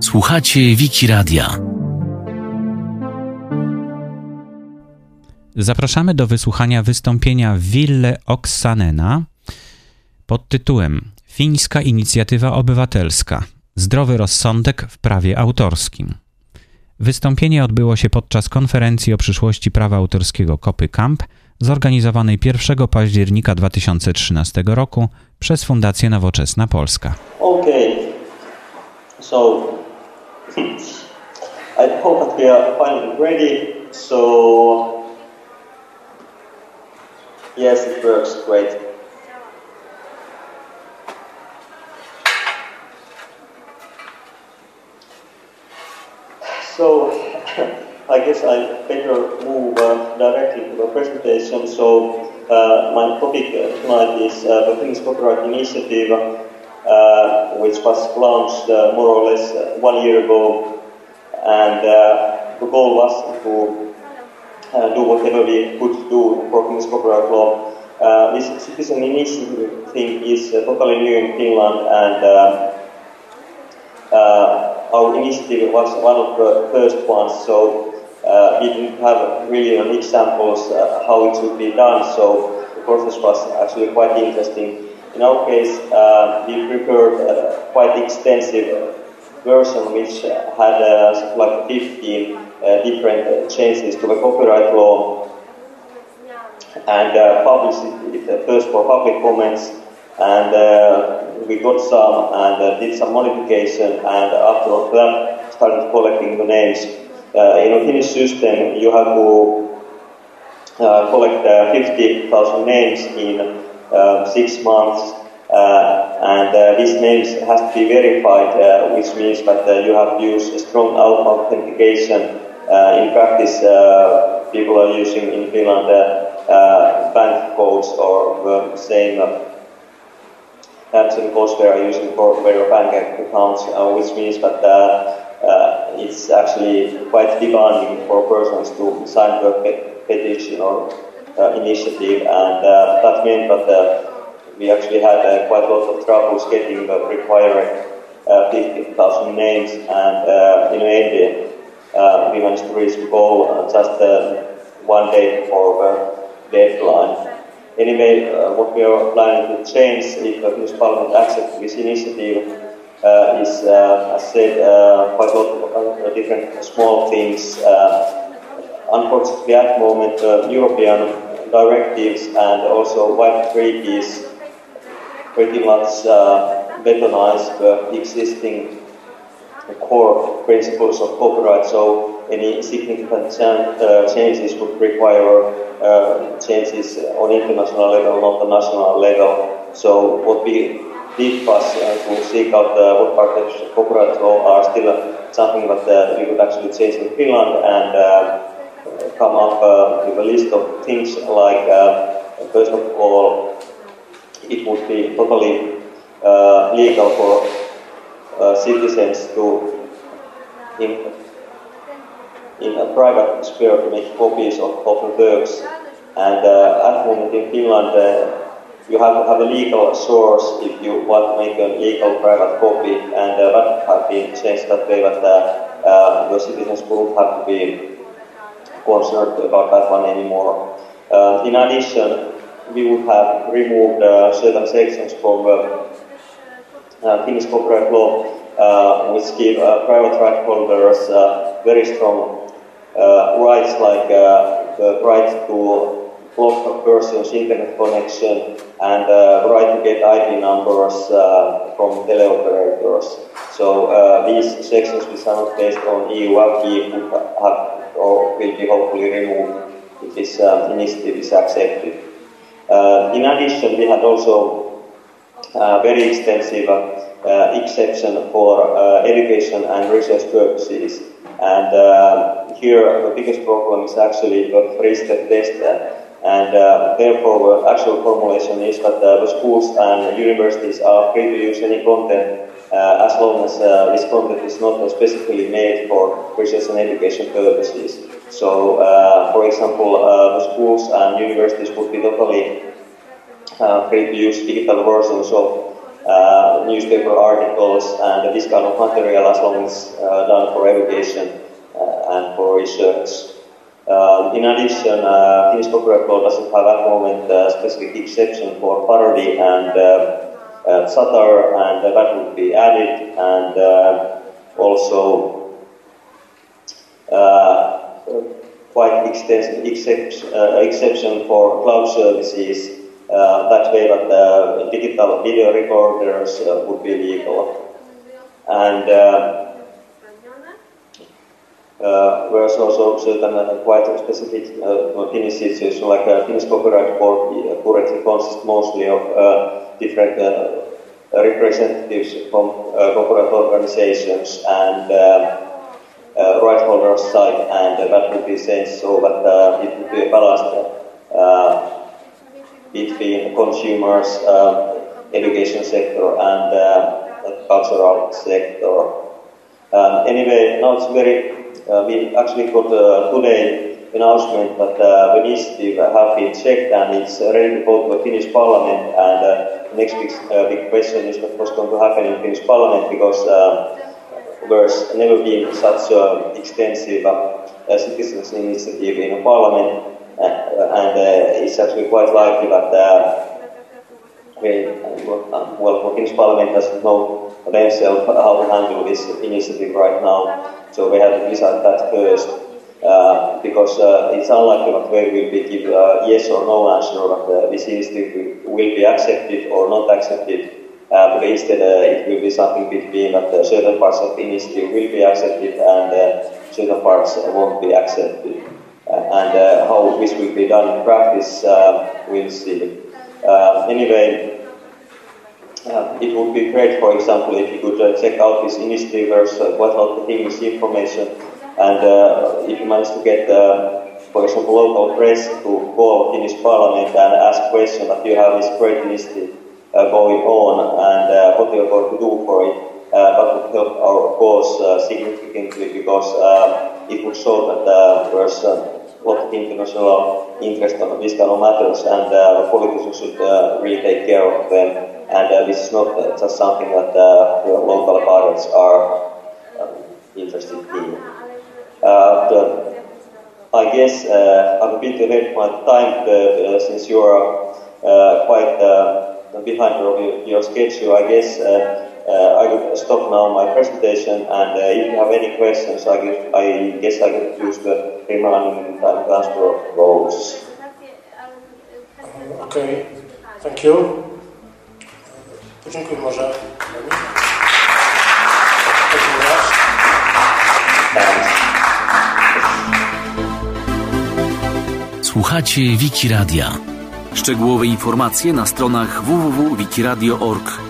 Słuchacie Wiki Radia. Zapraszamy do wysłuchania wystąpienia Ville Oksanena pod tytułem Fińska inicjatywa obywatelska. Zdrowy rozsądek w prawie autorskim. Wystąpienie odbyło się podczas konferencji o przyszłości prawa autorskiego Kopy Camp, zorganizowanej 1 października 2013 roku przez Fundację Nowoczesna Polska. Okay, so I hope that we are finally ready. So yes, it works great. So I guess I better move uh, directly to the presentation. So uh, my topic tonight is uh, the Finnish Copyright Initiative, uh, which was launched uh, more or less uh, one year ago. And the goal was to do whatever we could do for Finnish copyright law. this citizen initiative thing is totally new in Finland and our initiative was one of the first ones, so uh, we didn't have really an examples uh, how it should be done, so the process was actually quite interesting. In our case, uh, we prepared a quite extensive version which had uh, like 15 uh, different changes to the copyright law and uh, published it first for public comments and uh, we got some and uh, did some modification and after that started collecting the names. Uh, in a Finnish system you have to uh, collect uh, 50,000 names in um, six months uh, and these names has to be verified which means that you have to use strong authentication. in practice people are using in Finland bank codes or the same Amazon they are using for their bank accounts, uh, which means that uh, uh, it's actually quite demanding for persons to sign a petition or initiative, and that meant that we actually had quite a lot of troubles getting the required 50,000 names, and in the end, uh, we managed to reach the goal uh, just uh, one day before the deadline. Anyway, uh, what we are planning to change if the Finnish Parliament accepts this initiative uh, is, uh, as said, uh, quite a lot of uh, different small things. Uh, unfortunately, at the moment, European directives and also WIPO treaties pretty much betonize the existing core principles of copyright. So any significant uh, changes would require uh, changes on international level, not the national level. So what we was uh, to seek out uh, what parts of copyright law are still something that uh, we could actually change in Finland and uh, come up with a list of things like, first of all, it would be totally legal for uh, citizens to, in, in a private sphere, to make copies of, of works. And uh, at the moment in Finland, uh, you have to have a legal source if you want to make a legal private copy, and uh, that has been changed that way that uh, uh, the citizens won't have to be concerned about that one anymore. Uh, in addition, we would have removed uh, certain sections from uh, Finnish copyright law, uh, which give uh, private right holders very strong rights like the right to block a person's internet connection and uh, right to get IP numbers uh, from teleoperators. So uh, these sections which are based on EU acquis have or will be hopefully removed if this um, initiative is accepted. in addition, we had also uh, very extensive uh, exception for uh, education and research purposes. And uh, here the biggest problem is actually the three-step test. And uh, therefore, the actual formulation is that uh, the schools and universities are free to use any content uh, as long as this content is not specifically made for research and education purposes. So, for example, the schools and universities would be totally uh, free to use digital versions of uh, newspaper articles and this kind of material as long as uh, done for education uh, and for research. Um, in addition, uh, Finnish copyright law doesn't have at the moment a specific exception for parody and uh, uh, satire, and that would be added, and uh, also uh, quite extensive exception, uh, exception for cloud services. that way, that digital video recorders would be legal, and uh, whereas also certain uh, quite specific uh, Finnish situation, like uh, Finnish copyright board uh, currently consists mostly of uh, different uh, representatives from copyright organizations and um, right holders side, and that would be changed so that it would be a balance uh, between consumers, um, education sector, and cultural sector. Um, anyway, now it's very uh, we actually got uh, today announcement that uh, the initiative have been checked and it's ready to go to the Finnish Parliament. And uh, the next big, uh, big question is what's going to happen in Finnish Parliament because there's never been such an extensive citizens initiative in Parliament, and it's actually quite likely that. Uh, we, well, Finnish Parliament doesn't know themselves how to handle this initiative right now. So we have to decide that first. Uh, because uh, it's unlikely that we will be give a yes or no answer that uh, this initiative will be accepted or not accepted. Uh, but instead, uh, it will be something between that uh, certain parts of the initiative will be accepted and certain parts won't be accepted. and how this will be done in practice, we'll see. anyway, uh, it would be great, for example, if you could uh, check out this initiative, there's uh, quite a lot of English information, and uh, if you manage to get, uh, for example, local press to call Finnish Parliament and ask questions that you have this great initiative uh, going on and what you're going to do for it, that would help our cause significantly because it would show that there's international interest on of matters and the politicians should really take care of them and uh, this is not uh, just something that uh, the local parents are um, interested in. The, I guess I'm a bit ahead of my time since you are quite behind your, your schedule. I guess uh, I will stop now my presentation and uh, if you have any questions, I, guess I guess I can use the remaining time to answer those. Okay, thank you. Podziękuję może. Słuchacie Wiki Radia. Szczegółowe informacje na stronach www.wikiradio.org.